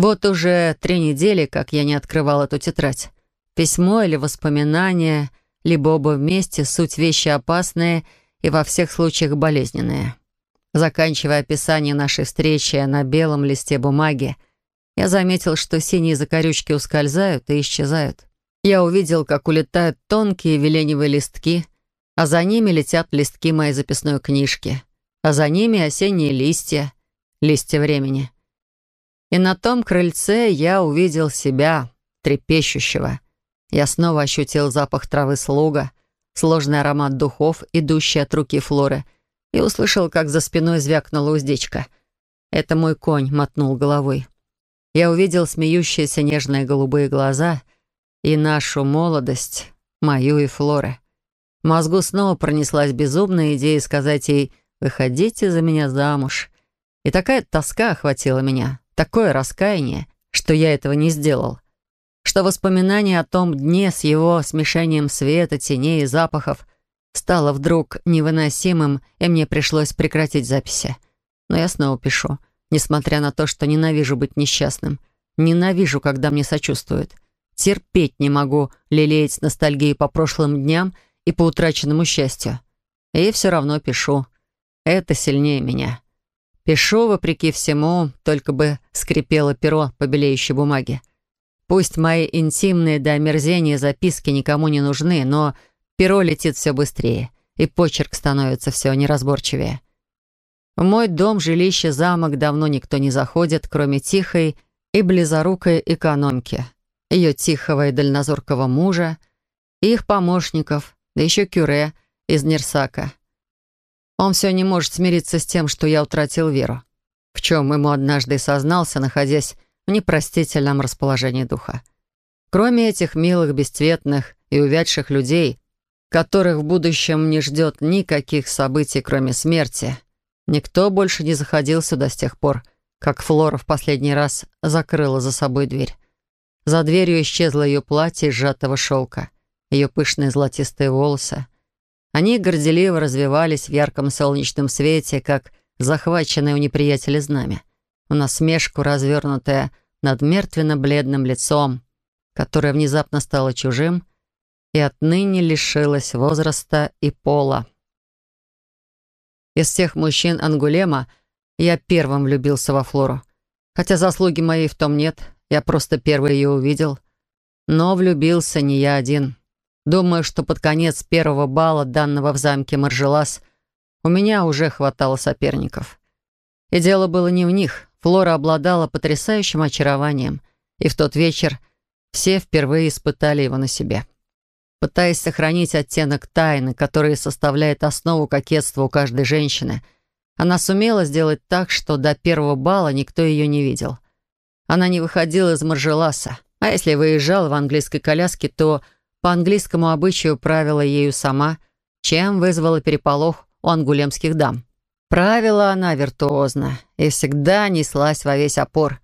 Вот уже три недели, как я не открывал эту тетрадь. Письмо или воспоминания, либо оба вместе, суть вещи опасные и во всех случаях болезненные. Заканчивая описание нашей встречи на белом листе бумаги, я заметил, что синие закорючки ускользают и исчезают. Я увидел, как улетают тонкие веленевые листки, а за ними летят листки моей записной книжки, а за ними осенние листья, листья времени. И на том крыльце я увидел себя, трепещущего. Я снова ощутил запах травы слуга, сложный аромат духов, идущий от руки Флоры, и услышал, как за спиной звякнула уздечка. Это мой конь мотнул головой. Я увидел смеющиеся нежные голубые глаза и нашу молодость, мою и Флоры. В мозгу снова пронеслась безумная идея сказать ей «Выходите за меня замуж». И такая тоска охватила меня, такое раскаяние, что я этого не сделал, что воспоминание о том дне с его смешением света, теней и запахов стало вдруг невыносимым, и мне пришлось прекратить записи. Но я снова пишу, несмотря на то, что ненавижу быть несчастным. Ненавижу, когда мне сочувствуют. Терпеть не могу лелеять ностальгии по прошлым дням и по утраченному счастью. И все равно пишу. Это сильнее меня. Пишу, вопреки всему, только бы скрипело перо по белеющей бумаге. Пусть мои интимные до омерзения записки никому не нужны, но перо летит все быстрее, и почерк становится все неразборчивее. В мой дом, жилище, замок давно никто не заходит, кроме тихой и близорукой экономки, ее тихого и дальнозоркого мужа, и их помощников, да еще Кюре из Нерсака — он все не может смириться с тем, что я утратил веру, в чем ему однажды сознался, находясь в непростительном расположении духа. Кроме этих милых, бесцветных и увядших людей, которых в будущем не ждет никаких событий, кроме смерти, никто больше не заходил сюда с тех пор, как Флора в последний раз закрыла за собой дверь. За дверью исчезло ее платье из сжатого шелка, ее пышные золотистые волосы, они горделиво развивались в ярком солнечном свете, как захваченное у неприятеля знамя, в насмешку развернутое над мертвенно-бледным лицом, которое внезапно стало чужим и отныне лишилось возраста и пола. Из всех мужчин Ангулема я первым влюбился во Флору. Хотя заслуги моей в том нет, я просто первый ее увидел. Но влюбился не я один. Думаю, что под конец первого бала, данного в замке Маржелас, у меня уже хватало соперников. И дело было не в них. Флора обладала потрясающим очарованием, и в тот вечер все впервые испытали его на себе. Пытаясь сохранить оттенок тайны, который составляет основу кокетства у каждой женщины, она сумела сделать так, что до первого бала никто ее не видел. Она не выходила из Маржеласа, а если выезжала в английской коляске, то по английскому обычаю правила ею сама, чем вызвала переполох у ангулемских дам. Правила она виртуозно и всегда неслась во весь опор.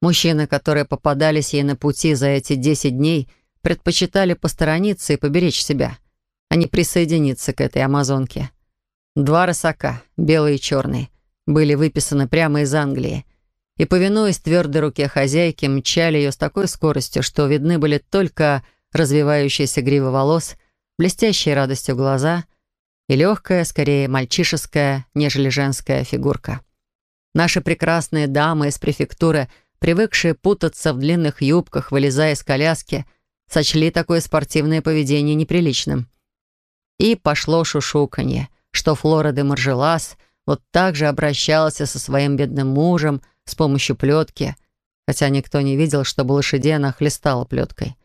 Мужчины, которые попадались ей на пути за эти десять дней, предпочитали посторониться и поберечь себя, а не присоединиться к этой амазонке. Два рысака, белый и черный, были выписаны прямо из Англии, и, повинуясь твердой руке хозяйки, мчали ее с такой скоростью, что видны были только развивающаяся грива волос, блестящие радостью глаза и легкая, скорее мальчишеская, нежели женская фигурка. Наши прекрасные дамы из префектуры, привыкшие путаться в длинных юбках, вылезая из коляски, сочли такое спортивное поведение неприличным. И пошло шушуканье, что Флора де Маржелас вот так же обращалась со своим бедным мужем с помощью плетки, хотя никто не видел, чтобы лошадей она хлестала плеткой.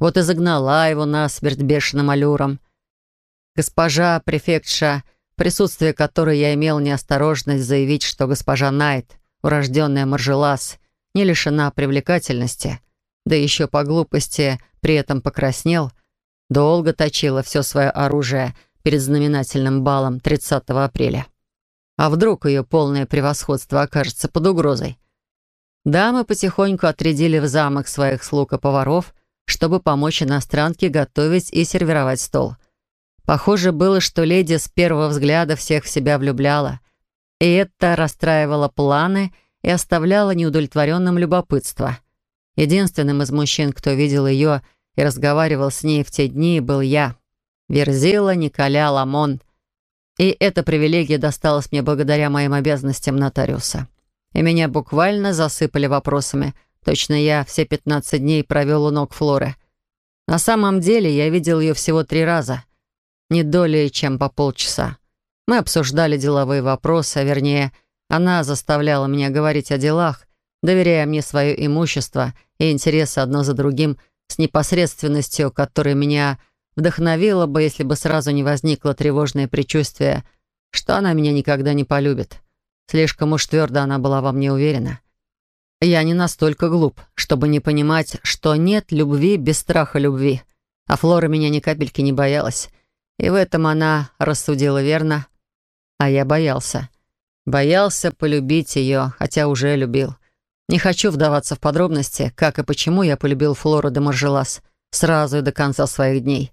Вот и загнала его насмерть бешеным аллюром. Госпожа префектша, присутствие которой я имел неосторожность заявить, что госпожа Найт, урожденная Маржелас, не лишена привлекательности, да еще по глупости при этом покраснел, долго точила все свое оружие перед знаменательным балом 30 апреля. А вдруг ее полное превосходство окажется под угрозой? Дамы потихоньку отрядили в замок своих слуг и поваров, чтобы помочь иностранке готовить и сервировать стол. Похоже было, что леди с первого взгляда всех в себя влюбляла. И это расстраивало планы и оставляла неудовлетворенным любопытство. Единственным из мужчин, кто видел ее и разговаривал с ней в те дни, был я, Верзила Николя Ламон. И эта привилегия досталась мне благодаря моим обязанностям нотариуса. И меня буквально засыпали вопросами. Точно я все 15 дней провел у ног Флоры. На самом деле я видел ее всего три раза. Не долее, чем по полчаса. Мы обсуждали деловые вопросы, а вернее, она заставляла меня говорить о делах, доверяя мне свое имущество и интересы одно за другим с непосредственностью, которая меня вдохновила бы, если бы сразу не возникло тревожное предчувствие, что она меня никогда не полюбит. Слишком уж твердо она была во мне уверена. Я не настолько глуп, чтобы не понимать, что нет любви без страха любви. А Флора меня ни капельки не боялась. И в этом она рассудила верно. А я боялся. Боялся полюбить ее, хотя уже любил. Не хочу вдаваться в подробности, как и почему я полюбил Флору де Маржелас сразу и до конца своих дней.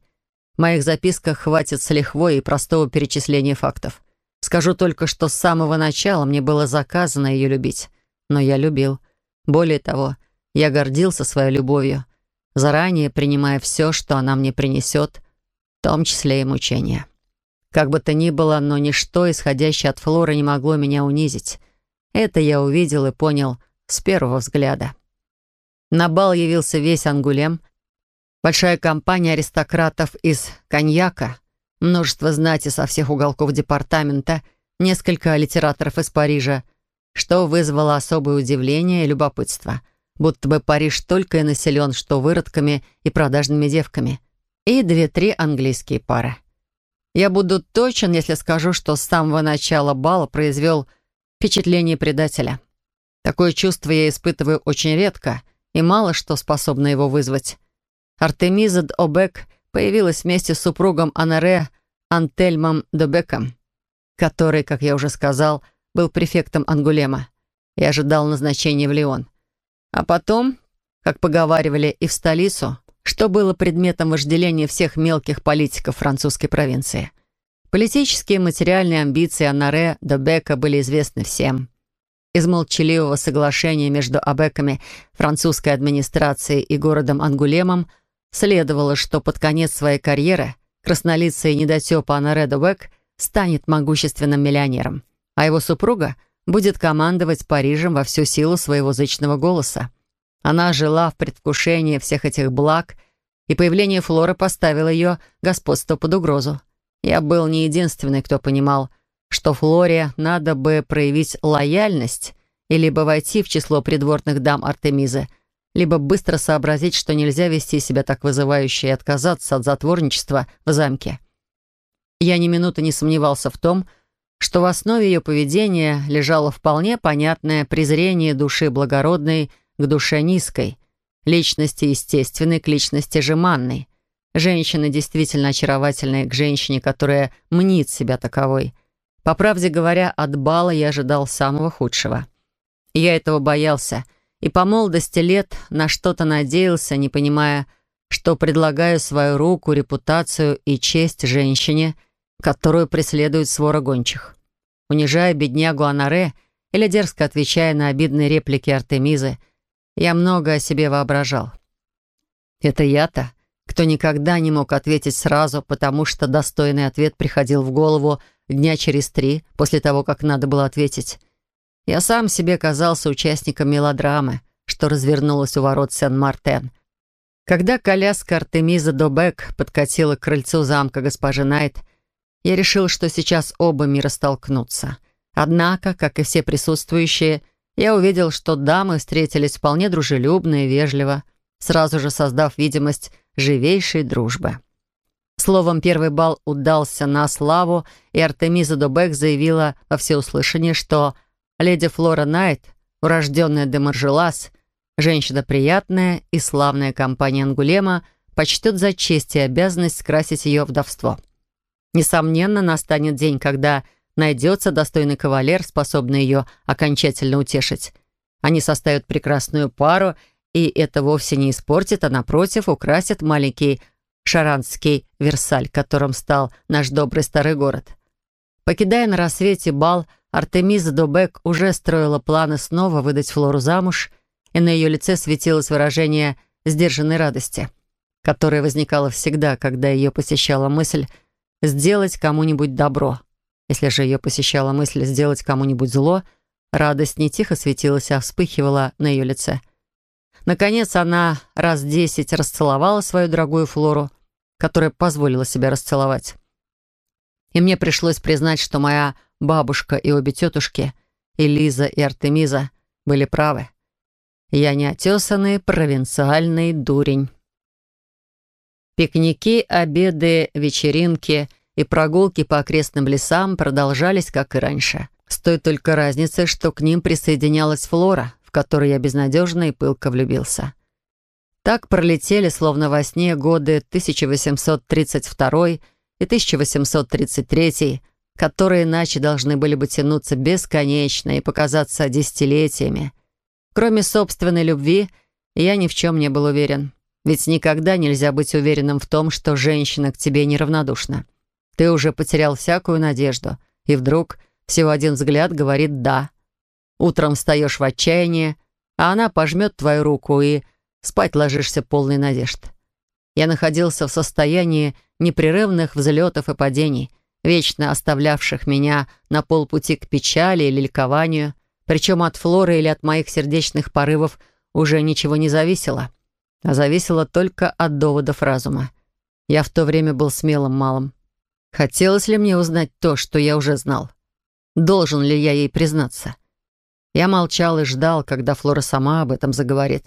В моих записках хватит с лихвой и простого перечисления фактов. Скажу только, что с самого начала мне было заказано ее любить. Но я любил. Более того, я гордился своей любовью, заранее принимая все, что она мне принесет, в том числе и мучения. Как бы то ни было, но ничто, исходящее от Флоры, не могло меня унизить. Это я увидел и понял с первого взгляда. На бал явился весь Ангулем, большая компания аристократов из Коньяка, множество знати со всех уголков департамента, несколько литераторов из Парижа, что вызвало особое удивление и любопытство, будто бы Париж только и населен что выродками и продажными девками, и две-три английские пары. Я буду точен, если скажу, что с самого начала бала произвел впечатление предателя. Такое чувство я испытываю очень редко, и мало что способно его вызвать. Артемиза Д'Обек появилась вместе с супругом Анаре Антельмом Добеком, который, как я уже сказал, был префектом Ангулема и ожидал назначения в Лион. А потом, как поговаривали, и в столицу, что было предметом вожделения всех мелких политиков французской провинции. Политические и материальные амбиции Анаре де Бека были известны всем. Из молчаливого соглашения между Абеками, французской администрацией и городом Ангулемом следовало, что под конец своей карьеры краснолицый недотепа Анаре де Бек станет могущественным миллионером, а его супруга будет командовать Парижем во всю силу своего зычного голоса. Она жила в предвкушении всех этих благ, и появление Флоры поставило ее господство под угрозу. Я был не единственный, кто понимал, что Флоре надо бы проявить лояльность и либо войти в число придворных дам Артемизы, либо быстро сообразить, что нельзя вести себя так вызывающе и отказаться от затворничества в замке. Я ни минуты не сомневался в том, что в основе ее поведения лежало вполне понятное презрение души благородной к душе низкой, личности естественной к личности жеманной, женщины действительно очаровательной к женщине, которая мнит себя таковой. По правде говоря, от бала я ожидал самого худшего. Я этого боялся и по молодости лет на что-то надеялся, не понимая, что предлагаю свою руку, репутацию и честь женщине, которую преследует свора гончих. Унижая беднягу Анаре или дерзко отвечая на обидные реплики Артемизы, я много о себе воображал. Это я-то, кто никогда не мог ответить сразу, потому что достойный ответ приходил в голову дня через три после того, как надо было ответить. Я сам себе казался участником мелодрамы, что развернулась у ворот Сен-Мартен. Когда коляска Артемиза Добек подкатила к крыльцу замка госпожи Найт, я решил, что сейчас оба мира столкнутся. Однако, как и все присутствующие, я увидел, что дамы встретились вполне дружелюбно и вежливо, сразу же создав видимость живейшей дружбы. Словом, первый бал удался на славу, и Артемиза Добек заявила во всеуслышание, что леди Флора Найт, урожденная де Маржелас, женщина приятная и славная компания Ангулема, почтет за честь и обязанность скрасить ее вдовство. Несомненно, настанет день, когда найдется достойный кавалер, способный ее окончательно утешить. Они составят прекрасную пару, и это вовсе не испортит, а, напротив, украсит маленький шаранский Версаль, которым стал наш добрый старый город. Покидая на рассвете бал, Артемиза Добек уже строила планы снова выдать Флору замуж, и на ее лице светилось выражение сдержанной радости, которое возникало всегда, когда ее посещала мысль сделать кому-нибудь добро. Если же ее посещала мысль сделать кому-нибудь зло, радость не тихо светилась, а вспыхивала на ее лице. Наконец она раз десять расцеловала свою дорогую Флору, которая позволила себя расцеловать. И мне пришлось признать, что моя бабушка и обе тетушки, Элиза и Артемиза, были правы. Я неотесанный провинциальный дурень. Пикники, обеды, вечеринки и прогулки по окрестным лесам продолжались, как и раньше. С той только разницей, что к ним присоединялась Флора, в которой я безнадежно и пылко влюбился. Так пролетели, словно во сне, годы 1832 и 1833, которые иначе должны были бы тянуться бесконечно и показаться десятилетиями. Кроме собственной любви, я ни в чем не был уверен. Ведь никогда нельзя быть уверенным в том, что женщина к тебе неравнодушна. Ты уже потерял всякую надежду, и вдруг всего один взгляд говорит «да». Утром встаешь в отчаянии, а она пожмет твою руку и спать ложишься полный надежд. Я находился в состоянии непрерывных взлетов и падений, вечно оставлявших меня на полпути к печали или ликованию, причем от флоры или от моих сердечных порывов уже ничего не зависело а зависело только от доводов разума. Я в то время был смелым малым. Хотелось ли мне узнать то, что я уже знал? Должен ли я ей признаться? Я молчал и ждал, когда Флора сама об этом заговорит.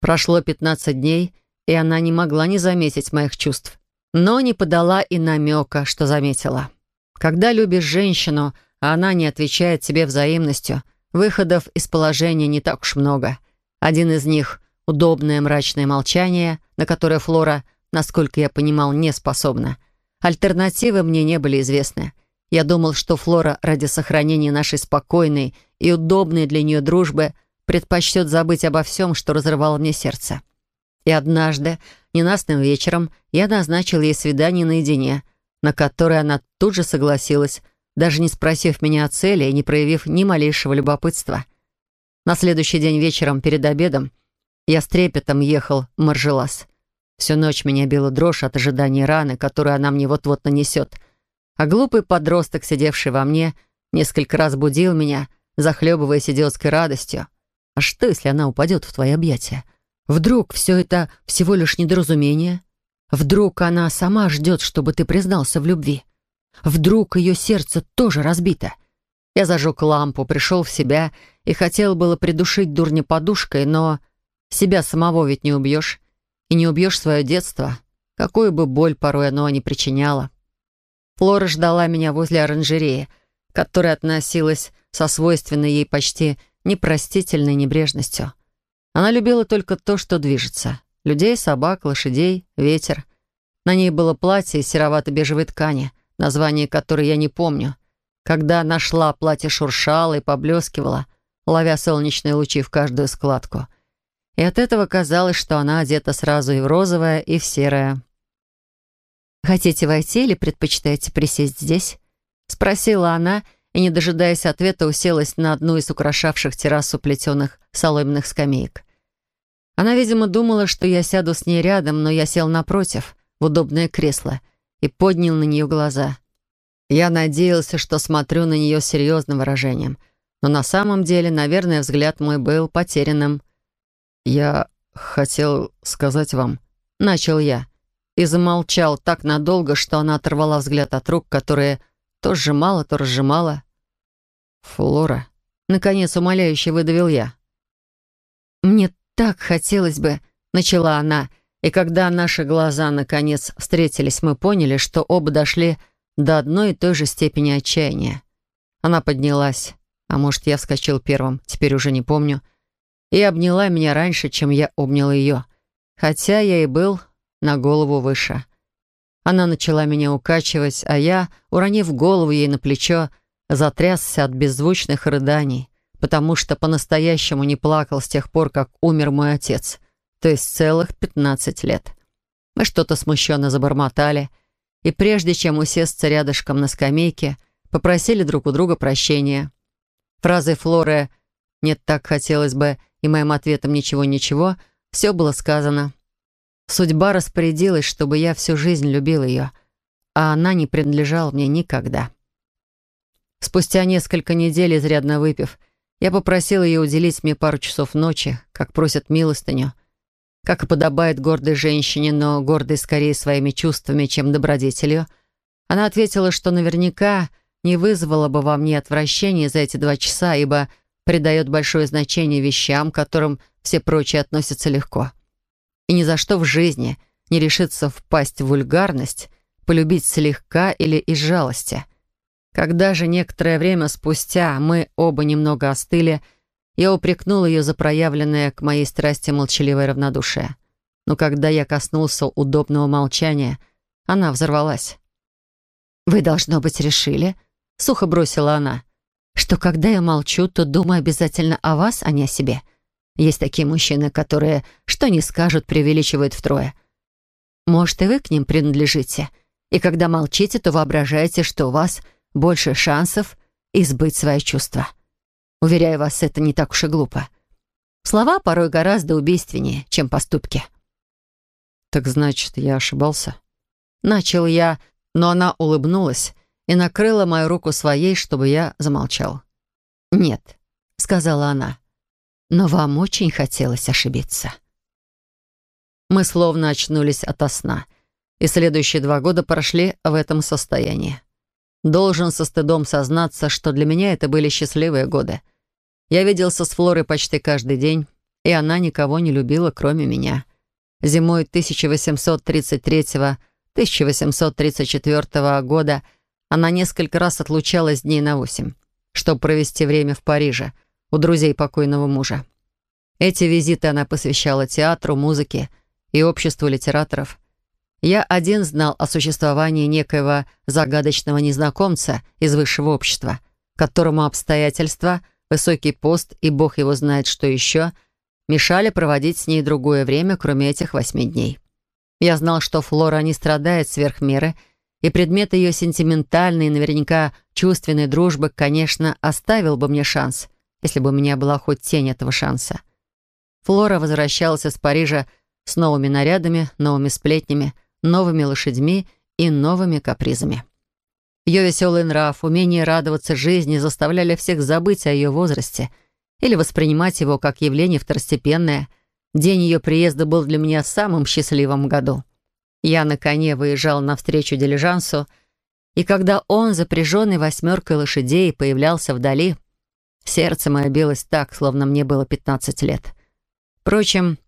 Прошло 15 дней, и она не могла не заметить моих чувств, но не подала и намека, что заметила. Когда любишь женщину, а она не отвечает тебе взаимностью, выходов из положения не так уж много. Один из них Удобное мрачное молчание, на которое Флора, насколько я понимал, не способна. Альтернативы мне не были известны. Я думал, что Флора ради сохранения нашей спокойной и удобной для нее дружбы предпочтет забыть обо всем, что разрывало мне сердце. И однажды, ненастным вечером, я назначил ей свидание наедине, на которое она тут же согласилась, даже не спросив меня о цели и не проявив ни малейшего любопытства. На следующий день вечером перед обедом я с трепетом ехал в Маржелас. Всю ночь меня била дрожь от ожидания раны, которую она мне вот-вот нанесет. А глупый подросток, сидевший во мне, несколько раз будил меня, захлебываясь идиотской радостью. А что, если она упадет в твои объятия? Вдруг все это всего лишь недоразумение? Вдруг она сама ждет, чтобы ты признался в любви? Вдруг ее сердце тоже разбито? Я зажег лампу, пришел в себя и хотел было придушить дурня подушкой, но себя самого ведь не убьешь. И не убьешь свое детство, какую бы боль порой оно ни причиняло. Флора ждала меня возле оранжереи, которая относилась со свойственной ей почти непростительной небрежностью. Она любила только то, что движется. Людей, собак, лошадей, ветер. На ней было платье из серовато-бежевой ткани, название которой я не помню. Когда нашла, платье шуршало и поблескивало, ловя солнечные лучи в каждую складку — и от этого казалось, что она одета сразу и в розовое, и в серое. «Хотите войти или предпочитаете присесть здесь?» — спросила она, и, не дожидаясь ответа, уселась на одну из украшавших террасу плетеных соломенных скамеек. Она, видимо, думала, что я сяду с ней рядом, но я сел напротив, в удобное кресло, и поднял на нее глаза. Я надеялся, что смотрю на нее с серьезным выражением, но на самом деле, наверное, взгляд мой был потерянным — «Я хотел сказать вам...» Начал я. И замолчал так надолго, что она оторвала взгляд от рук, которые то сжимала, то разжимала. «Флора...» Наконец умоляюще выдавил я. «Мне так хотелось бы...» Начала она, и когда наши глаза наконец встретились, мы поняли, что оба дошли до одной и той же степени отчаяния. Она поднялась, а может, я вскочил первым, теперь уже не помню, и обняла меня раньше, чем я обнял ее, хотя я и был на голову выше. Она начала меня укачивать, а я, уронив голову ей на плечо, затрясся от беззвучных рыданий, потому что по-настоящему не плакал с тех пор, как умер мой отец, то есть целых пятнадцать лет. Мы что-то смущенно забормотали, и прежде чем усесться рядышком на скамейке, попросили друг у друга прощения. Фразой Флоры «нет, так хотелось бы» и моим ответом «ничего-ничего» все было сказано. Судьба распорядилась, чтобы я всю жизнь любил ее, а она не принадлежала мне никогда. Спустя несколько недель, изрядно выпив, я попросил ее уделить мне пару часов ночи, как просят милостыню, как и подобает гордой женщине, но гордой скорее своими чувствами, чем добродетелью. Она ответила, что наверняка не вызвало бы во мне отвращения за эти два часа, ибо придает большое значение вещам, к которым все прочие относятся легко. И ни за что в жизни не решится впасть в вульгарность, полюбить слегка или из жалости. Когда же некоторое время спустя мы оба немного остыли, я упрекнул ее за проявленное к моей страсти молчаливое равнодушие. Но когда я коснулся удобного молчания, она взорвалась. «Вы, должно быть, решили, Сухо бросила она. «Что когда я молчу, то думаю обязательно о вас, а не о себе. Есть такие мужчины, которые, что не скажут, преувеличивают втрое. Может, и вы к ним принадлежите. И когда молчите, то воображаете, что у вас больше шансов избыть свои чувства. Уверяю вас, это не так уж и глупо. Слова порой гораздо убийственнее, чем поступки». «Так значит, я ошибался?» Начал я, но она улыбнулась и накрыла мою руку своей, чтобы я замолчал. «Нет», — сказала она, — «но вам очень хотелось ошибиться». Мы словно очнулись ото сна, и следующие два года прошли в этом состоянии. Должен со стыдом сознаться, что для меня это были счастливые годы. Я виделся с Флорой почти каждый день, и она никого не любила, кроме меня. Зимой 1833-1834 года — она несколько раз отлучалась дней на восемь, чтобы провести время в Париже у друзей покойного мужа. Эти визиты она посвящала театру, музыке и обществу литераторов. Я один знал о существовании некоего загадочного незнакомца из высшего общества, которому обстоятельства, высокий пост и бог его знает что еще, мешали проводить с ней другое время, кроме этих восьми дней. Я знал, что Флора не страдает сверх меры — и предмет ее сентиментальной и наверняка чувственной дружбы, конечно, оставил бы мне шанс, если бы у меня была хоть тень этого шанса. Флора возвращалась из Парижа с новыми нарядами, новыми сплетнями, новыми лошадьми и новыми капризами. Ее веселый нрав, умение радоваться жизни заставляли всех забыть о ее возрасте или воспринимать его как явление второстепенное. День ее приезда был для меня самым счастливым году. Я на коне выезжал навстречу дилижансу, и когда он, запряженный восьмеркой лошадей, появлялся вдали, сердце мое билось так, словно мне было 15 лет. Впрочем,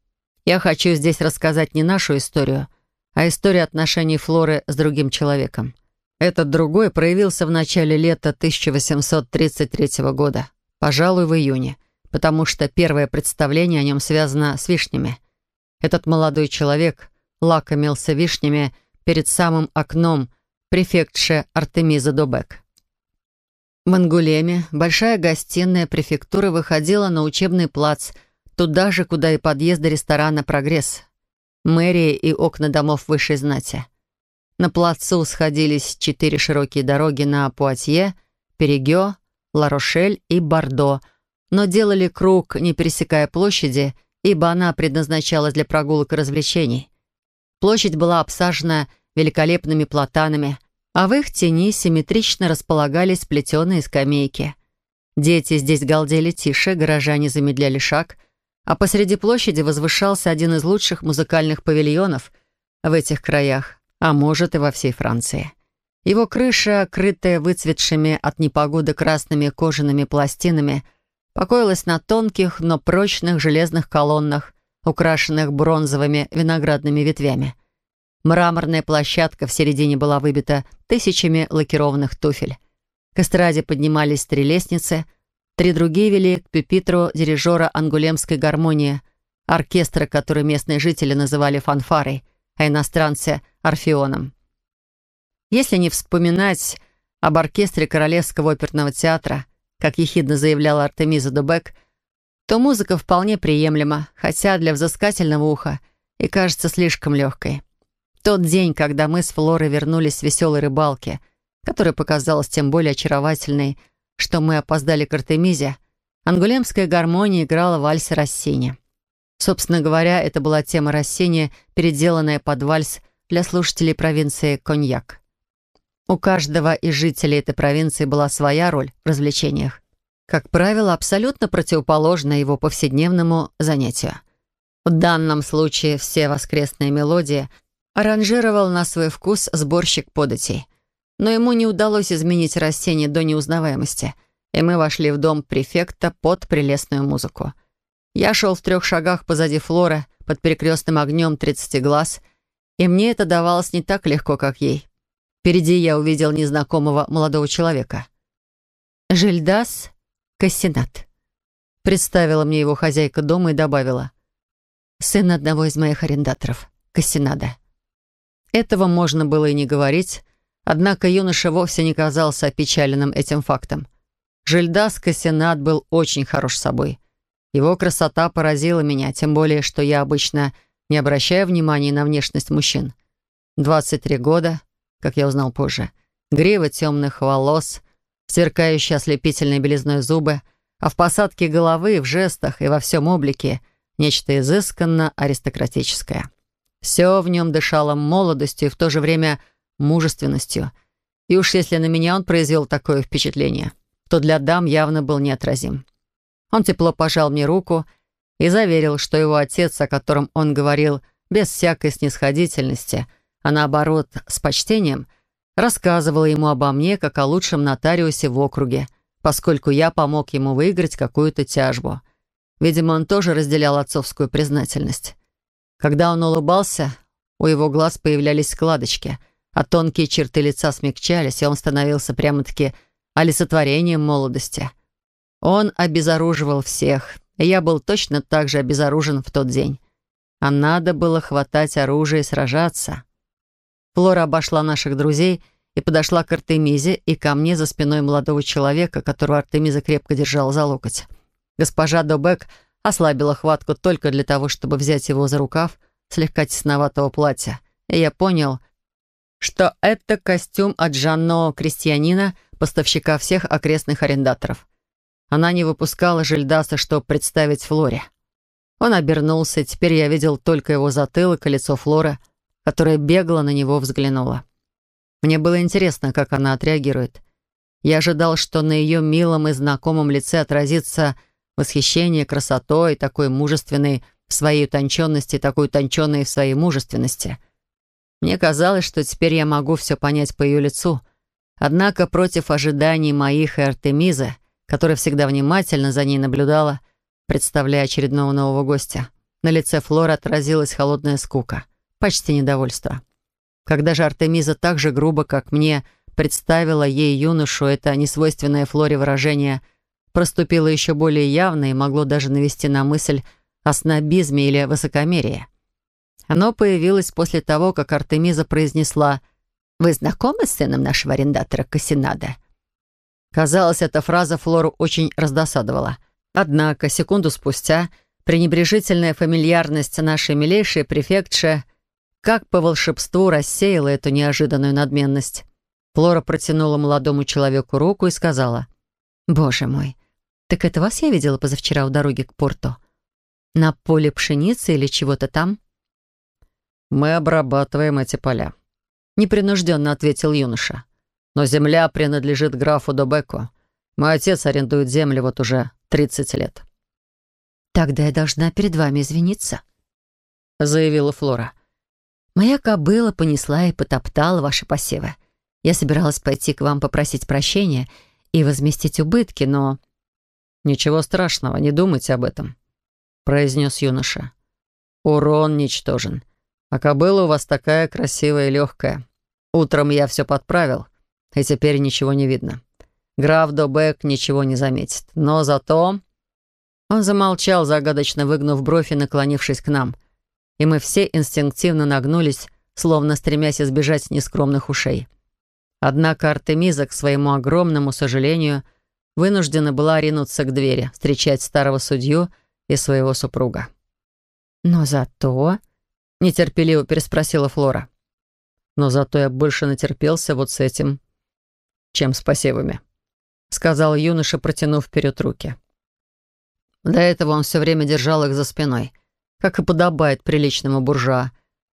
я хочу здесь рассказать не нашу историю, а историю отношений Флоры с другим человеком. Этот другой проявился в начале лета 1833 года, пожалуй, в июне, потому что первое представление о нем связано с вишнями. Этот молодой человек — лакомился вишнями перед самым окном префектши Артемиза Добек. В Ангулеме большая гостиная префектуры выходила на учебный плац, туда же, куда и подъезды ресторана «Прогресс», мэрии и окна домов высшей знати. На плацу сходились четыре широкие дороги на Пуатье, Перегё, Ларошель и Бордо, но делали круг, не пересекая площади, ибо она предназначалась для прогулок и развлечений. Площадь была обсажена великолепными платанами, а в их тени симметрично располагались плетеные скамейки. Дети здесь галдели тише, горожане замедляли шаг, а посреди площади возвышался один из лучших музыкальных павильонов в этих краях, а может и во всей Франции. Его крыша, крытая выцветшими от непогоды красными кожаными пластинами, покоилась на тонких, но прочных железных колоннах, украшенных бронзовыми виноградными ветвями. Мраморная площадка в середине была выбита тысячами лакированных туфель. К эстраде поднимались три лестницы, три другие вели к пюпитру дирижера ангулемской гармонии, оркестра, который местные жители называли фанфарой, а иностранцы — орфеоном. Если не вспоминать об оркестре Королевского оперного театра, как ехидно заявляла Артемиза Дубек, то музыка вполне приемлема, хотя для взыскательного уха и кажется слишком легкой. Тот день, когда мы с Флорой вернулись с веселой рыбалки, которая показалась тем более очаровательной, что мы опоздали к Артемизе, ангулемская гармония играла вальс Рассини. Собственно говоря, это была тема Рассини, переделанная под вальс для слушателей провинции Коньяк. У каждого из жителей этой провинции была своя роль в развлечениях. Как правило, абсолютно противоположная его повседневному занятию. В данном случае все воскресные мелодии аранжировал на свой вкус сборщик податей. Но ему не удалось изменить растение до неузнаваемости, и мы вошли в дом префекта под прелестную музыку. Я шел в трех шагах позади Флоры под перекрестным огнем тридцати глаз, и мне это давалось не так легко, как ей. Впереди я увидел незнакомого молодого человека. «Жильдас Кассинат», — представила мне его хозяйка дома и добавила. «Сын одного из моих арендаторов, Кассинада». Этого можно было и не говорить, однако юноша вовсе не казался опечаленным этим фактом. Жильдас Кассинат был очень хорош собой. Его красота поразила меня, тем более, что я обычно не обращаю внимания на внешность мужчин. 23 года, как я узнал позже. Грива темных волос, сверкающие ослепительной белизной зубы, а в посадке головы, в жестах и во всем облике нечто изысканно аристократическое. Все в нем дышало молодостью и в то же время мужественностью. И уж если на меня он произвел такое впечатление, то для дам явно был неотразим. Он тепло пожал мне руку и заверил, что его отец, о котором он говорил без всякой снисходительности — а наоборот, с почтением, рассказывала ему обо мне как о лучшем нотариусе в округе, поскольку я помог ему выиграть какую-то тяжбу. Видимо, он тоже разделял отцовскую признательность. Когда он улыбался, у его глаз появлялись складочки, а тонкие черты лица смягчались, и он становился прямо-таки олицетворением молодости. Он обезоруживал всех, и я был точно так же обезоружен в тот день. А надо было хватать оружие и сражаться. Флора обошла наших друзей и подошла к Артемизе и ко мне за спиной молодого человека, которого Артемиза крепко держала за локоть. Госпожа Добек ослабила хватку только для того, чтобы взять его за рукав слегка тесноватого платья. И я понял, что это костюм от Жанно Крестьянина, поставщика всех окрестных арендаторов. Она не выпускала Жильдаса, чтобы представить Флоре. Он обернулся, и теперь я видел только его затылок и лицо Флоры — которая бегло на него взглянула. Мне было интересно, как она отреагирует. Я ожидал, что на ее милом и знакомом лице отразится восхищение красотой, такой мужественной в своей утонченности, такой утонченной в своей мужественности. Мне казалось, что теперь я могу все понять по ее лицу. Однако против ожиданий моих и Артемизы, которая всегда внимательно за ней наблюдала, представляя очередного нового гостя, на лице Флора отразилась холодная скука — почти недовольство. Когда же Артемиза так же грубо, как мне, представила ей юношу, это несвойственное Флоре выражение проступило еще более явно и могло даже навести на мысль о снобизме или высокомерии. Оно появилось после того, как Артемиза произнесла «Вы знакомы с сыном нашего арендатора Кассинада?» Казалось, эта фраза Флору очень раздосадовала. Однако, секунду спустя, пренебрежительная фамильярность нашей милейшей префектши как по волшебству рассеяла эту неожиданную надменность. Флора протянула молодому человеку руку и сказала, «Боже мой, так это вас я видела позавчера у дороги к порту? На поле пшеницы или чего-то там?» «Мы обрабатываем эти поля», — непринужденно ответил юноша. «Но земля принадлежит графу Добеку. Мой отец арендует землю вот уже 30 лет». «Тогда я должна перед вами извиниться», — заявила Флора. «Флора». Моя кобыла понесла и потоптала ваши посевы. Я собиралась пойти к вам попросить прощения и возместить убытки, но...» «Ничего страшного, не думайте об этом», — произнес юноша. «Урон ничтожен. А кобыла у вас такая красивая и легкая. Утром я все подправил, и теперь ничего не видно. Граф Добек ничего не заметит. Но зато...» Он замолчал, загадочно выгнув бровь и наклонившись к нам — и мы все инстинктивно нагнулись, словно стремясь избежать нескромных ушей. Однако Артемиза, к своему огромному сожалению, вынуждена была ринуться к двери, встречать старого судью и своего супруга. «Но зато...» — нетерпеливо переспросила Флора. «Но зато я больше натерпелся вот с этим». чем спасибыми», — сказал юноша, протянув вперед руки. До этого он все время держал их за спиной, как и подобает приличному буржуа,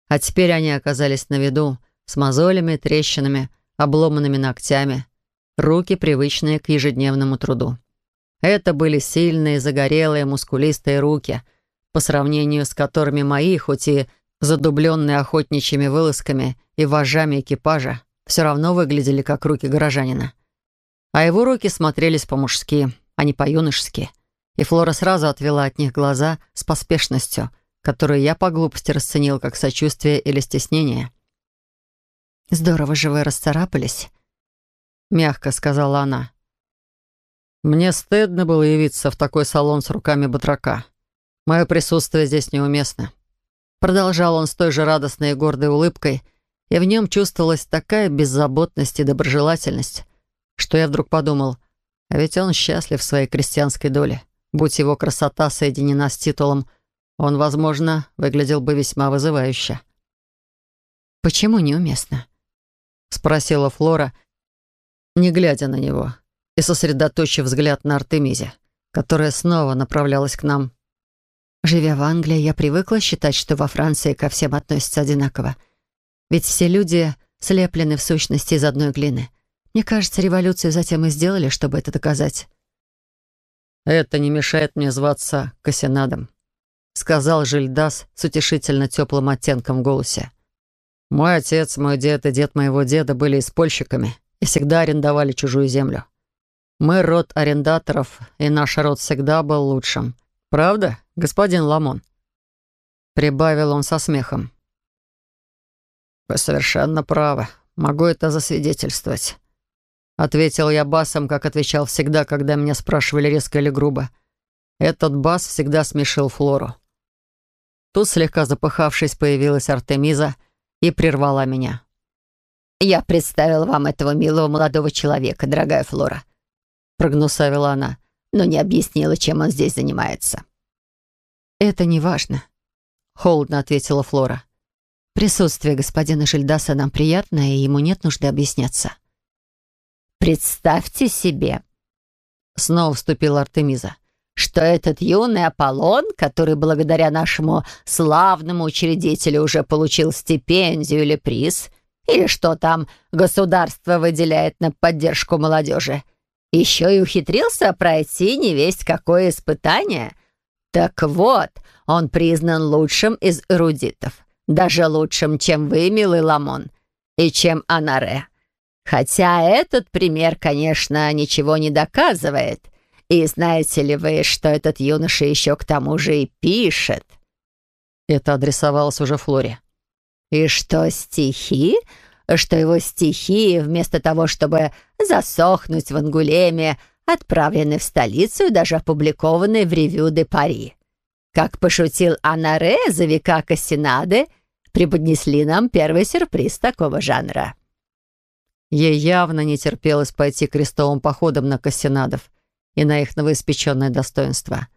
а теперь они оказались на виду, с мозолями, трещинами, обломанными ногтями, руки, привычные к ежедневному труду. Это были сильные, загорелые, мускулистые руки, по сравнению с которыми мои, хоть и задубленные охотничьими вылазками и вожжами экипажа, все равно выглядели как руки горожанина. А его руки смотрелись по-мужски, а не по-юношески. И Флора сразу отвела от них глаза с поспешностью, которую я по глупости расценил как сочувствие или стеснение. «Здорово же вы расцарапались», — мягко сказала она. «Мне стыдно было явиться в такой салон с руками батрака. Мое присутствие здесь неуместно». Продолжал он с той же радостной и гордой улыбкой, и в нем чувствовалась такая беззаботность и доброжелательность, что я вдруг подумал, а ведь он счастлив в своей крестьянской доле. Будь его красота соединена с титулом, он, возможно, выглядел бы весьма вызывающе. «Почему неуместно?» — спросила Флора, не глядя на него и сосредоточив взгляд на Артемизе, которая снова направлялась к нам. Живя в Англии, я привыкла считать, что во Франции ко всем относятся одинаково. Ведь все люди слеплены в сущности из одной глины. Мне кажется, революцию затем и сделали, чтобы это доказать. «Это не мешает мне зваться Кассинадом», — сказал Жильдас с утешительно теплым оттенком в голосе. «Мой отец, мой дед и дед моего деда были испольщиками и всегда арендовали чужую землю. Мы род арендаторов, и наш род всегда был лучшим. Правда, господин Ламон?» Прибавил он со смехом. «Вы совершенно правы. Могу это засвидетельствовать». Ответил я басом, как отвечал всегда, когда меня спрашивали резко или грубо. Этот бас всегда смешил Флору. Тут, слегка запыхавшись, появилась Артемиза и прервала меня. «Я представила вам этого милого молодого человека, дорогая Флора», — прогнусавила она но не объяснила, чем он здесь занимается. «Это не важно», — холодно ответила Флора. «Присутствие господина Жильдаса нам приятно, и ему нет нужды объясняться». «Представьте себе», — снова вступила Артемиза, что этот юный Аполлон, который благодаря нашему славному учредителю уже получил стипендию или приз, или что там государство выделяет на поддержку молодежи, — еще и ухитрился пройти невесть какое испытание. Так вот, он признан лучшим из эрудитов. Даже лучшим, чем вы, милый Ламон, и чем Анаре. Хотя этот пример, конечно, ничего не доказывает. И знаете ли вы, что этот юноша еще к тому же и пишет? Это адресовалось уже Флоре. И что стихи что его стихи, вместо того, чтобы засохнуть в Ангулеме, отправлены в столицу и даже опубликованы в «Ревю де Пари». Как пошутил Анаре за века Кассинады, преподнесли нам первый сюрприз такого жанра. Ей явно не терпелось пойти крестовым походом на Кассинадов и на их новоиспеченное достоинство.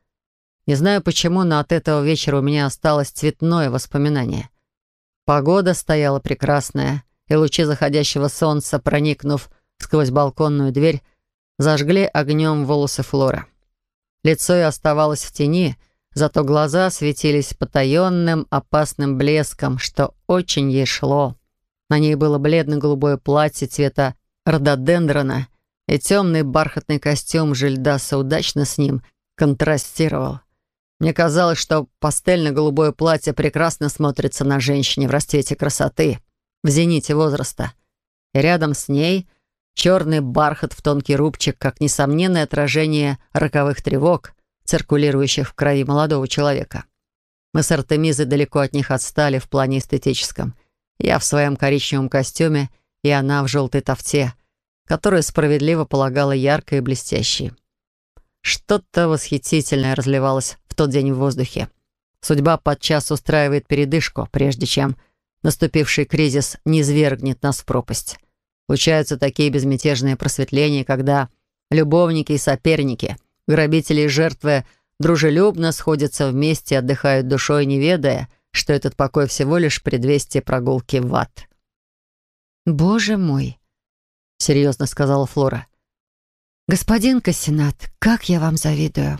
Не знаю почему, но от этого вечера у меня осталось цветное воспоминание. Погода стояла прекрасная, и лучи заходящего солнца, проникнув сквозь балконную дверь, зажгли огнем волосы Флора. Лицо ее оставалось в тени, зато глаза светились потаенным, опасным блеском, что очень ей шло. На ней было бледно-голубое платье цвета рододендрона, и темный бархатный костюм Жильдаса удачно с ним контрастировал. Мне казалось, что пастельно-голубое платье прекрасно смотрится на женщине в расцвете красоты — в зените возраста. И рядом с ней черный бархат в тонкий рубчик, как несомненное отражение роковых тревог, циркулирующих в крови молодого человека. Мы с Артемизой далеко от них отстали в плане эстетическом. Я в своем коричневом костюме, и она в желтой тофте, которую справедливо полагала яркой и блестящей. Что-то восхитительное разливалось в тот день в воздухе. Судьба подчас устраивает передышку, прежде чем наступивший кризис не свергнет нас в пропасть. Случаются такие безмятежные просветления, когда любовники и соперники, грабители и жертвы дружелюбно сходятся вместе отдыхают душой, не ведая, что этот покой всего лишь предвестие прогулки в ад. «Боже мой!» Серьезно сказала Флора. «Господин Кассинат, как я вам завидую!»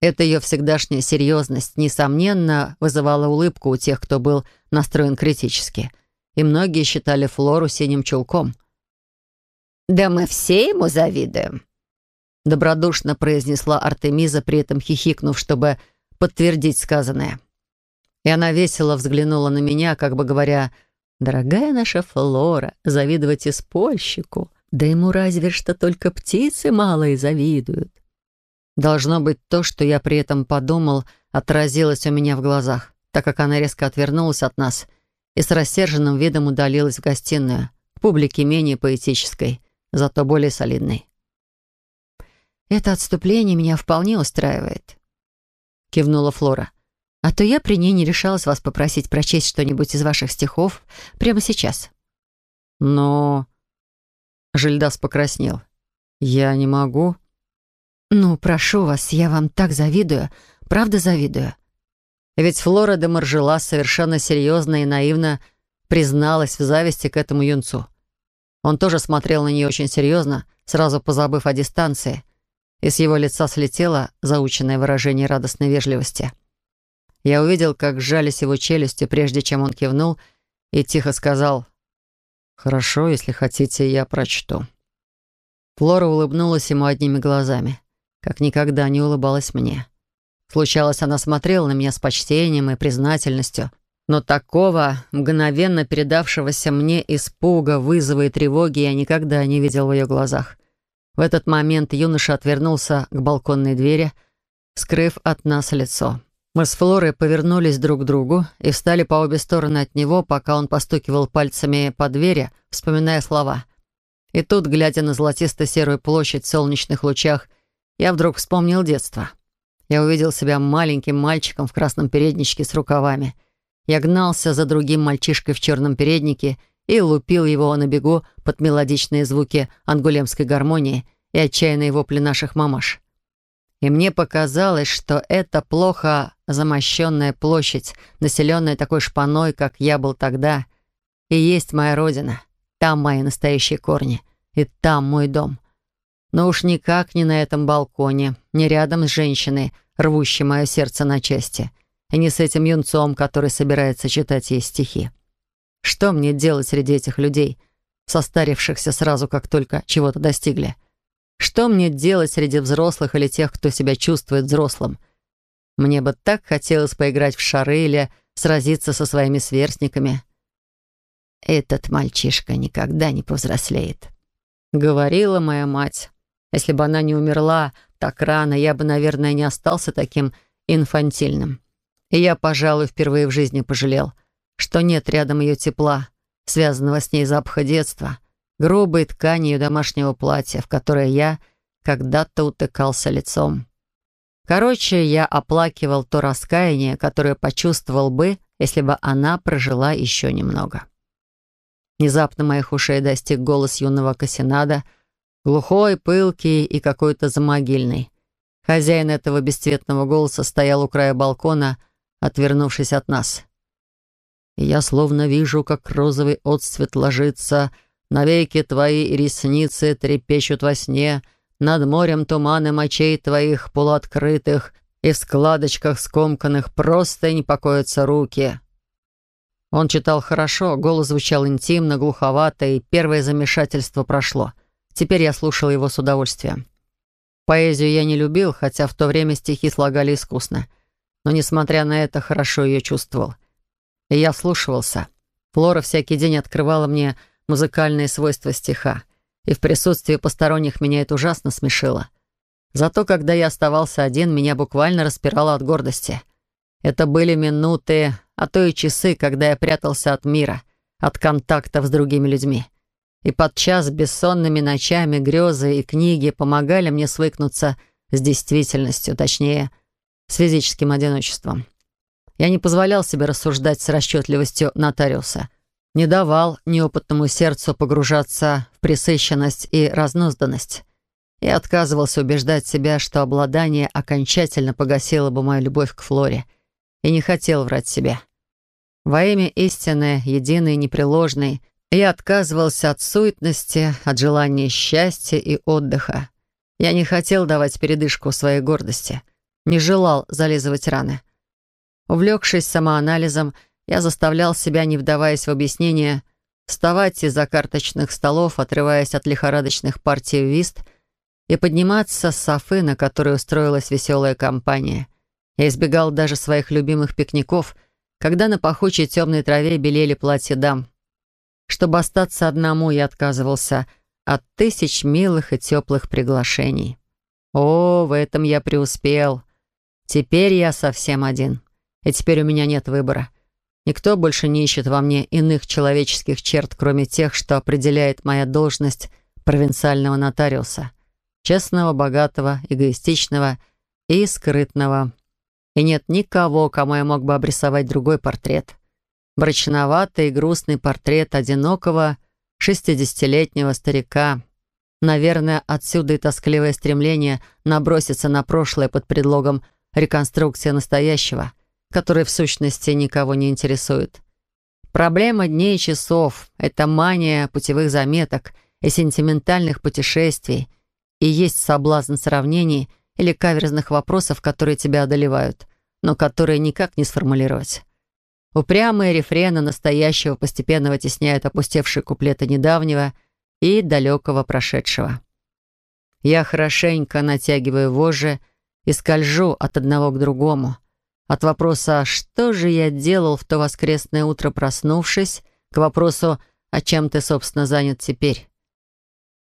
Эта ее всегдашняя серьезность, несомненно, вызывала улыбку у тех, кто был настроен критически. И многие считали Флору синим чулком. «Да мы все ему завидуем», — добродушно произнесла Артемиза, при этом хихикнув, чтобы подтвердить сказанное. И она весело взглянула на меня, как бы говоря, «Дорогая наша Флора, завидовать испольщику, да ему разве что только птицы малые завидуют». Должно быть, то, что я при этом подумал, отразилось у меня в глазах, так как она резко отвернулась от нас и с рассерженным видом удалилась в гостиную, к публике менее поэтической, зато более солидной. «Это отступление меня вполне устраивает», — кивнула Флора. «А то я при ней не решалась вас попросить прочесть что-нибудь из ваших стихов прямо сейчас». «Но...» Жильдас покраснел. «Я не могу...» «Ну, прошу вас, я вам так завидую, правда завидую». Ведь Флора де Маржела совершенно серьезно и наивно призналась в зависти к этому юнцу. Он тоже смотрел на нее очень серьезно, сразу позабыв о дистанции, и с его лица слетело заученное выражение радостной вежливости. Я увидел, как сжались его челюсти, прежде чем он кивнул, и тихо сказал «Хорошо, если хотите, я прочту». Флора улыбнулась ему одними глазами как никогда не улыбалась мне. Случалось, она смотрела на меня с почтением и признательностью, но такого, мгновенно передавшегося мне испуга, вызова и тревоги я никогда не видел в ее глазах. В этот момент юноша отвернулся к балконной двери, скрыв от нас лицо. Мы с Флорой повернулись друг к другу и встали по обе стороны от него, пока он постукивал пальцами по двери, вспоминая слова. И тут, глядя на золотисто-серую площадь в солнечных лучах, я вдруг вспомнил детство. Я увидел себя маленьким мальчиком в красном передничке с рукавами. Я гнался за другим мальчишкой в черном переднике и лупил его на бегу под мелодичные звуки ангулемской гармонии и отчаянные вопли наших мамаш. И мне показалось, что эта плохо замощенная площадь, населенная такой шпаной, как я был тогда, и есть моя родина. Там мои настоящие корни, и там мой дом. Но уж никак не на этом балконе, не рядом с женщиной, рвущей мое сердце на части, и не с этим юнцом, который собирается читать ей стихи. Что мне делать среди этих людей, состарившихся сразу, как только чего-то достигли? Что мне делать среди взрослых или тех, кто себя чувствует взрослым? Мне бы так хотелось поиграть в шары или сразиться со своими сверстниками. «Этот мальчишка никогда не повзрослеет», — говорила моя мать. Если бы она не умерла так рано, я бы, наверное, не остался таким инфантильным. И я, пожалуй, впервые в жизни пожалел, что нет рядом ее тепла, связанного с ней запаха детства, грубой ткани ее домашнего платья, в которое я когда-то утыкался лицом. Короче, я оплакивал то раскаяние, которое почувствовал бы, если бы она прожила еще немного. Внезапно моих ушей достиг голос юного Кассинада — Глухой, пылкий и какой-то замогильный. Хозяин этого бесцветного голоса стоял у края балкона, отвернувшись от нас. И я словно вижу, как розовый отцвет ложится, навеки твои ресницы трепещут во сне, над морем туманы мочей твоих полуоткрытых, и в складочках скомканных просто не покоятся руки. Он читал хорошо, голос звучал интимно, глуховато, и первое замешательство прошло — Теперь я слушал его с удовольствием. Поэзию я не любил, хотя в то время стихи слагали искусно. Но, несмотря на это, хорошо ее чувствовал. И я вслушивался. Флора всякий день открывала мне музыкальные свойства стиха. И в присутствии посторонних меня это ужасно смешило. Зато, когда я оставался один, меня буквально распирало от гордости. Это были минуты, а то и часы, когда я прятался от мира, от контактов с другими людьми. И подчас бессонными ночами грезы и книги помогали мне свыкнуться с действительностью, точнее, с физическим одиночеством. Я не позволял себе рассуждать с расчетливостью нотариуса, не давал неопытному сердцу погружаться в пресыщенность и разнузданность. И отказывался убеждать себя, что обладание окончательно погасило бы мою любовь к Флоре, и не хотел врать себе. Во имя истины, единой, непреложной, Я отказывался от суетности, от желания счастья и отдыха. Я не хотел давать передышку своей гордости, не желал зализывать раны. Увлекшись самоанализом, я заставлял себя, не вдаваясь в объяснения, вставать из-за карточных столов, отрываясь от лихорадочных партий вист, и подниматься с софы, на которой устроилась веселая компания. Я избегал даже своих любимых пикников, когда на пахучей темной траве белели платья дам. Чтобы остаться одному, я отказывался от тысяч милых и теплых приглашений. О, в этом я преуспел. Теперь я совсем один. И теперь у меня нет выбора. Никто больше не ищет во мне иных человеческих черт, кроме тех, что определяет моя должность провинциального нотариуса. Честного, богатого, эгоистичного и скрытного. И нет никого, кому я мог бы обрисовать другой портрет. Мрачноватый и грустный портрет одинокого, шестидесятилетнего старика. Наверное, отсюда и тоскливое стремление наброситься на прошлое под предлогом реконструкции настоящего — который в сущности никого не интересует. Проблема дней и часов — это мания путевых заметок и сентиментальных путешествий, и есть соблазн сравнений или каверзных вопросов, которые тебя одолевают, но которые никак не сформулировать. Упрямые рефрены настоящего постепенно вытесняют опустевшие куплеты недавнего и далекого прошедшего. Я хорошенько натягиваю вожжи и скольжу от одного к другому — от вопроса «что же я делал в то воскресное утро, проснувшись?» к вопросу «а чем ты, собственно, занят теперь?»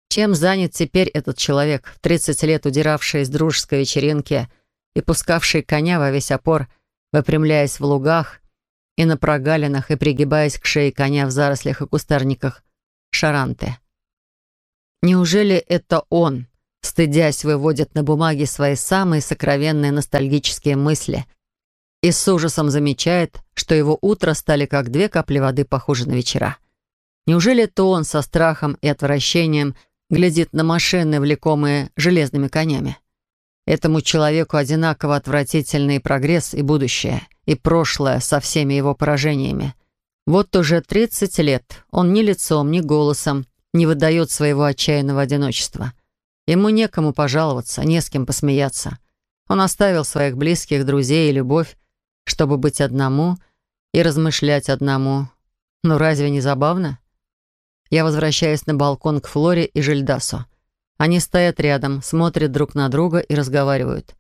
Чем занят теперь этот человек, в 30 лет удиравший из дружеской вечеринки и пускавший коня во весь опор, выпрямляясь в лугах и на прогалинах и пригибаясь к шее коня в зарослях и кустарниках шаранты? Неужели это он, стыдясь, выводит на бумаге свои самые сокровенные ностальгические мысли, и с ужасом замечает, что его утро стали как две капли воды похожи на вечера. Неужели это он со страхом и отвращением глядит на машины, влекомые железными конями? Этому человеку одинаково отвратительный прогресс и будущее, и прошлое со всеми его поражениями. Вот уже 30 лет он ни лицом, ни голосом не выдает своего отчаянного одиночества. Ему некому пожаловаться, не с кем посмеяться. Он оставил своих близких, друзей и любовь, чтобы быть одному и размышлять одному. Ну разве не забавно? Я возвращаюсь на балкон к Флоре и Жильдасу. Они стоят рядом, смотрят друг на друга и разговаривают.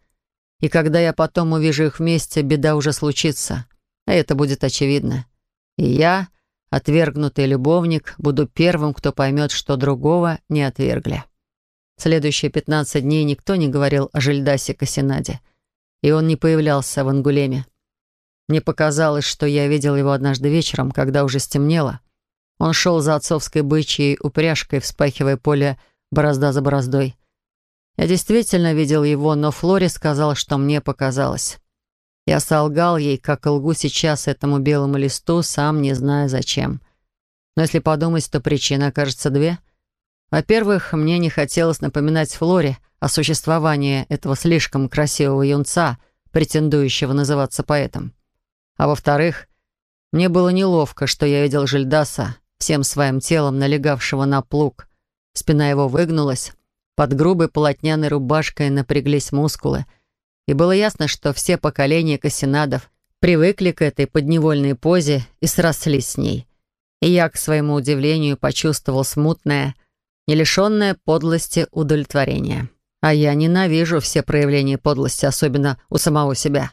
И когда я потом увижу их вместе, беда уже случится. А это будет очевидно. И я, отвергнутый любовник, буду первым, кто поймет, что другого не отвергли. Следующие 15 дней никто не говорил о Жильдасе Кассинаде. И он не появлялся в Ангулеме. Мне показалось, что я видел его однажды вечером, когда уже стемнело. Он шел за отцовской бычьей упряжкой, вспахивая поле борозда за бороздой. Я действительно видел его, но Флори сказал, что мне показалось. Я солгал ей, как лгу сейчас этому белому листу, сам не зная зачем. Но если подумать, то причина, кажется, две. Во-первых, мне не хотелось напоминать Флоре о существовании этого слишком красивого юнца, претендующего называться поэтом. А во-вторых, мне было неловко, что я видел Жильдаса, всем своим телом налегавшего на плуг. Спина его выгнулась, под грубой полотняной рубашкой напряглись мускулы. И было ясно, что все поколения кассинадов привыкли к этой подневольной позе и срослись с ней. И я, к своему удивлению, почувствовал смутное, не лишенное подлости удовлетворение. А я ненавижу все проявления подлости, особенно у самого себя.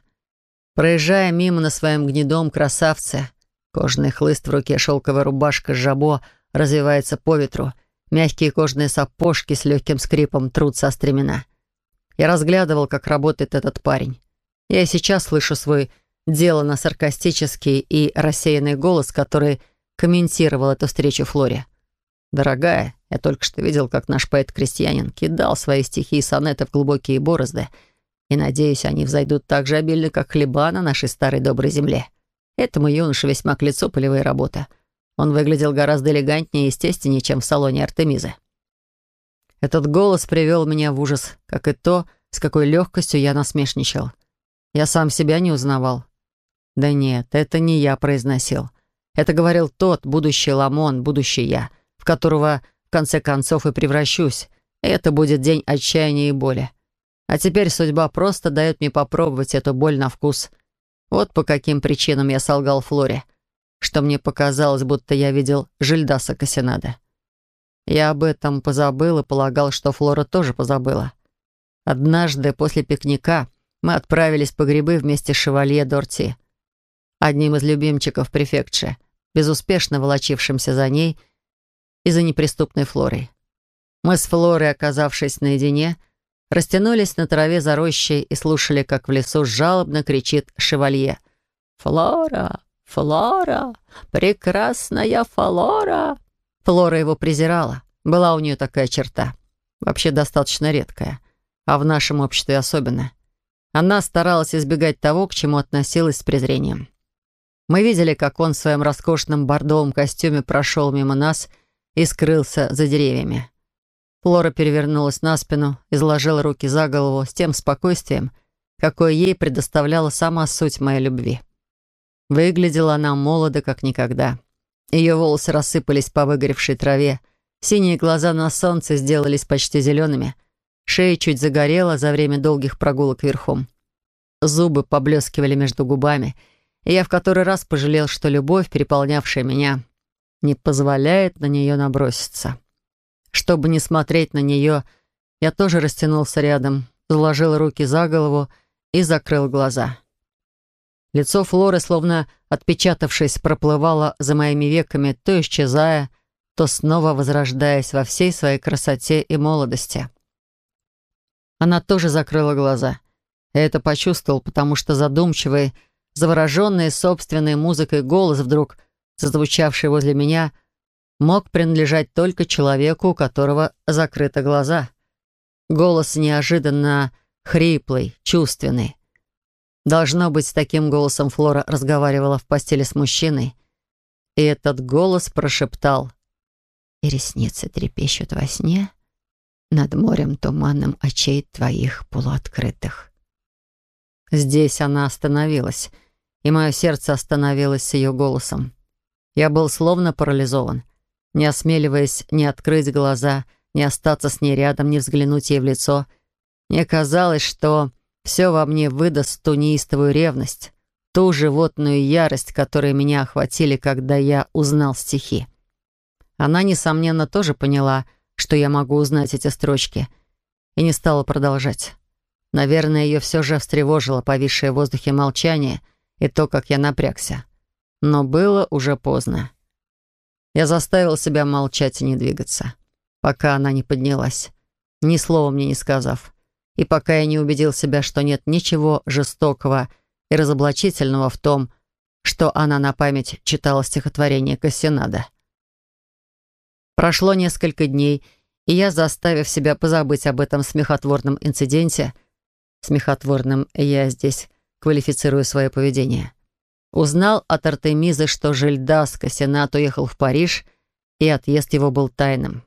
Проезжая мимо на своем гнедом красавце, кожаный хлыст в руке, шелковая рубашка жабо развивается по ветру, мягкие кожаные сапожки с легким скрипом трутся о стремена. Я разглядывал, как работает этот парень. Я и сейчас слышу свой делано саркастический и рассеянный голос, который комментировал эту встречу Флоре. «Дорогая, я только что видел, как наш поэт-крестьянин кидал свои стихи и сонеты в глубокие борозды, и, надеюсь, они взойдут так же обильно, как хлеба на нашей старой доброй земле. Этому юноше весьма к лицу полевая работа. Он выглядел гораздо элегантнее и естественнее, чем в салоне Артемизы. Этот голос привел меня в ужас, как и то, с какой легкостью я насмешничал. Я сам себя не узнавал. Да нет, это не я произносил. Это говорил тот, будущий Ламон, будущий я, в которого в конце концов и превращусь. Это будет день отчаяния и боли. А теперь судьба просто дает мне попробовать эту боль на вкус. Вот по каким причинам я солгал Флоре, что мне показалось, будто я видел Жильдаса Кассинада. Я об этом позабыл и полагал, что Флора тоже позабыла. Однажды после пикника мы отправились по грибы вместе с шевалье Дорти, одним из любимчиков префектши, безуспешно волочившимся за ней и за неприступной Флорой. Мы с Флорой, оказавшись наедине, растянулись на траве за рощей и слушали, как в лесу жалобно кричит шевалье. «Флора! Флора! Прекрасная Флора!» Флора его презирала. Была у нее такая черта. Вообще достаточно редкая. А в нашем обществе особенно. Она старалась избегать того, к чему относилась с презрением. Мы видели, как он в своем роскошном бордовом костюме прошел мимо нас и скрылся за деревьями. Флора перевернулась на спину, изложила руки за голову с тем спокойствием, какое ей предоставляла сама суть моей любви. Выглядела она молодо, как никогда. Ее волосы рассыпались по выгоревшей траве, синие глаза на солнце сделались почти зелеными, шея чуть загорела за время долгих прогулок верхом. Зубы поблескивали между губами, и я в который раз пожалел, что любовь, переполнявшая меня, не позволяет на нее наброситься. Чтобы не смотреть на нее, я тоже растянулся рядом, заложил руки за голову и закрыл глаза. Лицо Флоры, словно отпечатавшись, проплывало за моими веками, то исчезая, то снова возрождаясь во всей своей красоте и молодости. Она тоже закрыла глаза. Я это почувствовал, потому что задумчивый, завороженный собственной музыкой голос вдруг, зазвучавший возле меня, мог принадлежать только человеку, у которого закрыты глаза. Голос неожиданно хриплый, чувственный. Должно быть, с таким голосом Флора разговаривала в постели с мужчиной. И этот голос прошептал. «И ресницы трепещут во сне над морем туманным очей твоих полуоткрытых». Здесь она остановилась, и мое сердце остановилось с ее голосом. Я был словно парализован, не осмеливаясь ни открыть глаза, ни остаться с ней рядом, ни взглянуть ей в лицо. Мне казалось, что все во мне выдаст ту неистовую ревность, ту животную ярость, которая меня охватили, когда я узнал стихи. Она, несомненно, тоже поняла, что я могу узнать эти строчки, и не стала продолжать. Наверное, ее все же встревожило повисшее в воздухе молчание и то, как я напрягся. Но было уже поздно. Я заставил себя молчать и не двигаться, пока она не поднялась, ни слова мне не сказав. И пока я не убедил себя, что нет ничего жестокого и разоблачительного в том, что она на память читала стихотворение Кассинада. Прошло несколько дней, и я, заставив себя позабыть об этом смехотворном инциденте, смехотворным я здесь квалифицирую свое поведение, узнал от Артемизы, что Жильдас Кассинат уехал в Париж, и отъезд его был тайным.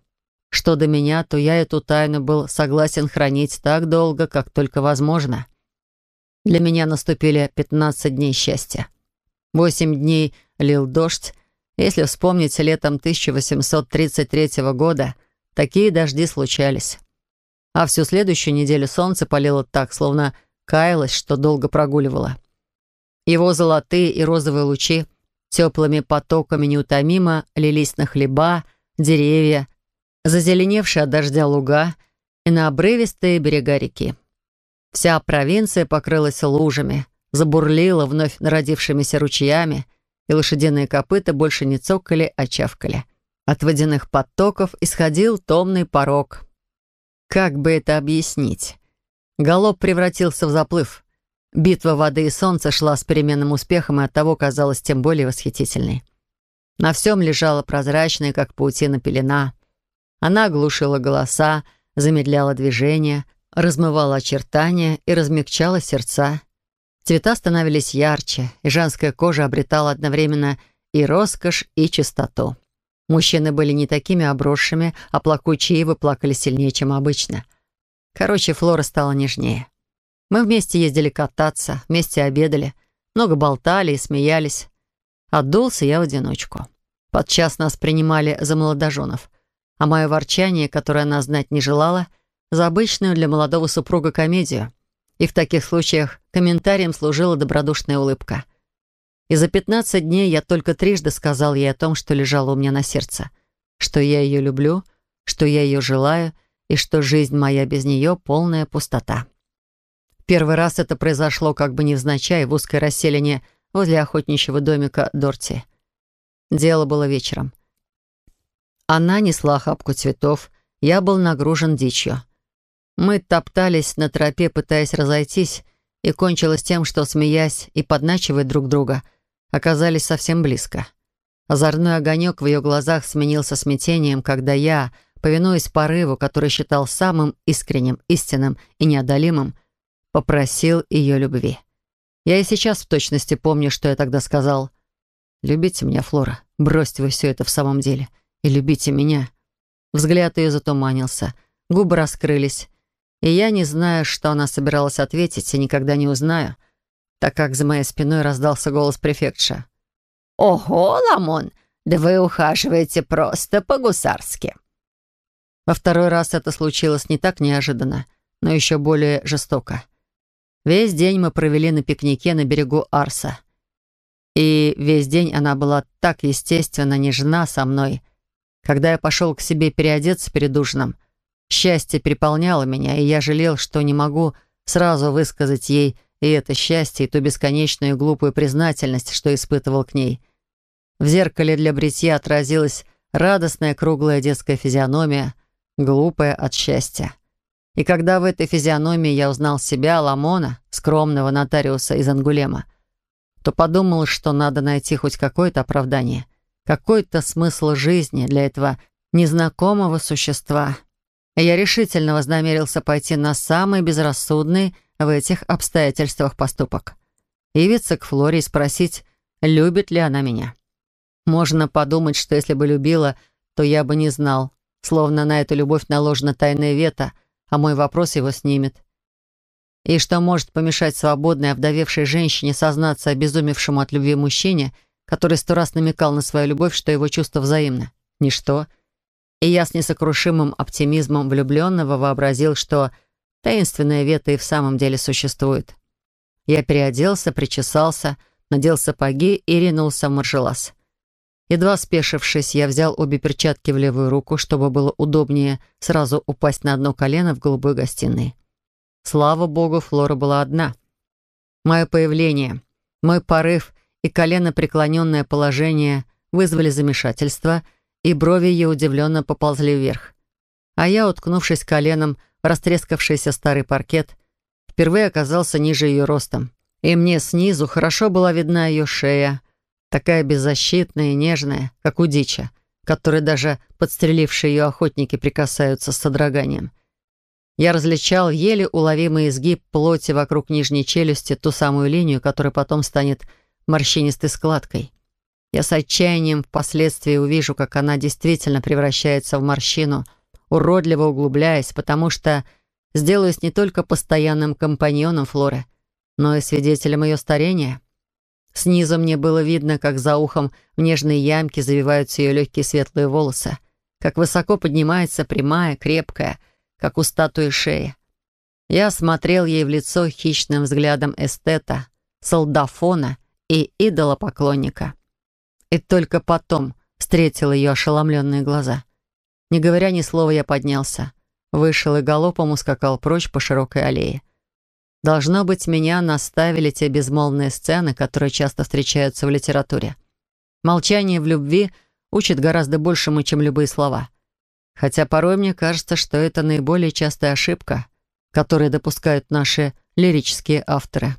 Что до меня, то я эту тайну был согласен хранить так долго, как только возможно. Для меня наступили 15 дней счастья. Восемь дней лил дождь. Если вспомнить, летом 1833 года такие дожди случались. А всю следующую неделю солнце палило так, словно каялось, что долго прогуливало. Его золотые и розовые лучи теплыми потоками неутомимо лились на хлеба, деревья, зазеленевшие от дождя луга и на обрывистые берега реки. Вся провинция покрылась лужами, забурлила вновь народившимися ручьями, и лошадиные копыта больше не цокали, а чавкали. От водяных потоков исходил томный порог. Как бы это объяснить? Голоб превратился в заплыв. Битва воды и солнца шла с переменным успехом и оттого казалась тем более восхитительной. На всем лежала прозрачная, как паутина, пелена — она оглушила голоса, замедляла движение, размывала очертания и размягчала сердца. Цвета становились ярче, и женская кожа обретала одновременно и роскошь, и чистоту. Мужчины были не такими обросшими, а плакучие вы плакали сильнее, чем обычно. Короче, Флора стала нежнее. Мы вместе ездили кататься, вместе обедали, много болтали и смеялись. Отдулся я в одиночку. Подчас нас принимали за молодоженов, а мое ворчание, которое она знать не желала, за обычную для молодого супруга комедию. И в таких случаях комментарием служила добродушная улыбка. И за 15 дней я только трижды сказал ей о том, что лежало у меня на сердце, что я ее люблю, что я ее желаю и что жизнь моя без нее — полная пустота. Первый раз это произошло как бы невзначай в узкой расселине возле охотничьего домика Дорти. Дело было вечером. Она несла охапку цветов, я был нагружен дичью. Мы топтались на тропе, пытаясь разойтись, и кончилось тем, что, смеясь и подначивая друг друга, оказались совсем близко. Озорной огонек в ее глазах сменился смятением, когда я, повинуясь порыву, который считал самым искренним, истинным и неодолимым, попросил ее любви. Я и сейчас в точности помню, что я тогда сказал. «Любите меня, Флора, бросьте вы все это в самом деле, и любите меня». Взгляд ее затуманился, губы раскрылись, и я не знаю, что она собиралась ответить, и никогда не узнаю, так как за моей спиной раздался голос префектша. «Ого, Ламон, да вы ухаживаете просто по-гусарски». Во второй раз это случилось не так неожиданно, но еще более жестоко. Весь день мы провели на пикнике на берегу Арса. И весь день она была так естественно нежна со мной. Когда я пошел к себе переодеться перед ужином, счастье переполняло меня, и я жалел, что не могу сразу высказать ей и это счастье, и ту бесконечную и глупую признательность, что испытывал к ней. В зеркале для бритья отразилась радостная круглая детская физиономия, глупая от счастья. И когда в этой физиономии я узнал себя, Ламона, скромного нотариуса из Ангулема, то подумал, что надо найти хоть какое-то оправдание, какой-то смысл жизни для этого незнакомого существа. И я решительно вознамерился пойти на самый безрассудный в этих обстоятельствах поступок. Явиться к Флоре и спросить, любит ли она меня. Можно подумать, что если бы любила, то я бы не знал, словно на эту любовь наложена тайная вето — а мой вопрос его снимет. И что может помешать свободной, овдовевшей женщине сознаться обезумевшему от любви мужчине, который сто раз намекал на свою любовь, что его чувство взаимно? Ничто. И я с несокрушимым оптимизмом влюбленного вообразил, что таинственная вета и в самом деле существует. Я переоделся, причесался, надел сапоги и ринулся в маршелас. Едва спешившись, я взял обе перчатки в левую руку, чтобы было удобнее сразу упасть на одно колено в голубой гостиной. Слава богу, Флора была одна. Мое появление, мой порыв и колено преклоненное положение вызвали замешательство, и брови ее удивленно поползли вверх. А я, уткнувшись коленом в растрескавшийся старый паркет, впервые оказался ниже ее ростом. И мне снизу хорошо была видна ее шея, такая беззащитная и нежная, как у дича, которой даже подстрелившие ее охотники прикасаются с содроганием. Я различал еле уловимый изгиб плоти вокруг нижней челюсти, ту самую линию, которая потом станет морщинистой складкой. Я с отчаянием впоследствии увижу, как она действительно превращается в морщину, уродливо углубляясь, потому что сделаюсь не только постоянным компаньоном Флоры, но и свидетелем ее старения — Снизу мне было видно, как за ухом в нежной ямке завиваются ее легкие светлые волосы, как высоко поднимается прямая, крепкая, как у статуи шея. Я смотрел ей в лицо хищным взглядом эстета, солдафона и идола-поклонника. И только потом встретил ее ошеломленные глаза. Не говоря ни слова, я поднялся, вышел и галопом ускакал прочь по широкой аллее. Должно быть, меня наставили те безмолвные сцены, которые часто встречаются в литературе. Молчание в любви учит гораздо большему, чем любые слова. Хотя порой мне кажется, что это наиболее частая ошибка, которую допускают наши лирические авторы.